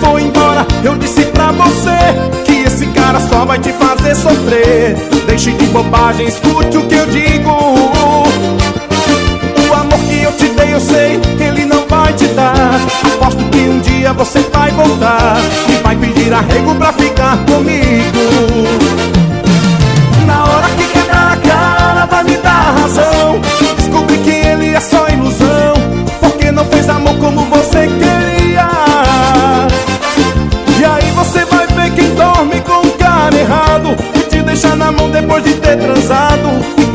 for embora. Eu disse pra você Que esse cara só vai te fazer sofrer. Deixe de bobagem, escute o que eu digo. O amor que eu te dei eu sei que Ele não vai te dar. Aposto que um dia você vai voltar E vai pedir arrego pra ficar comigo. De ter transado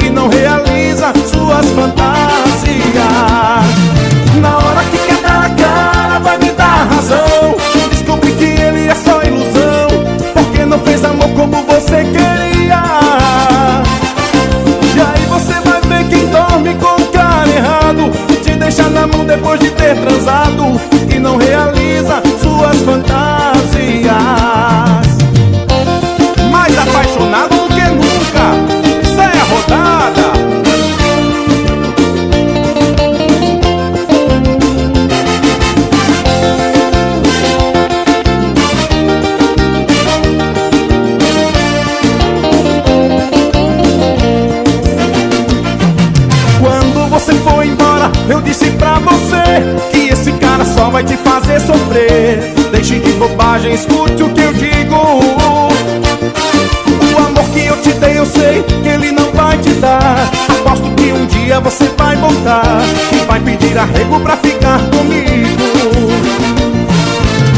só vai te fazer sofrer. Deixe de bobagem, escute o que eu digo. O amor que eu te dei, eu sei que ele não vai te dar. Aposto que um dia você vai voltar E vai pedir arrego pra ficar comigo.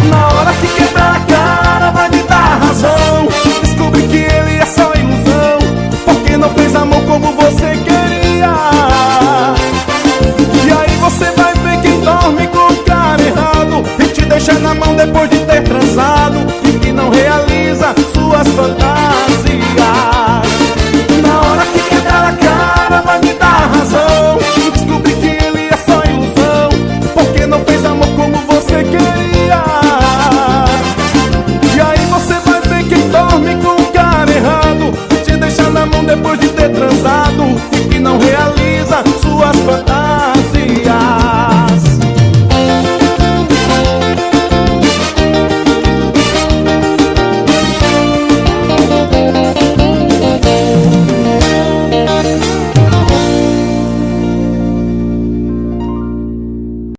Na hora que quebrar a cara, vai me dar razão. Descobri que ele é só ilusão Porque não fez amor como você queria. E aí você vai ver quem dorme com deixa na mão depois de ter transado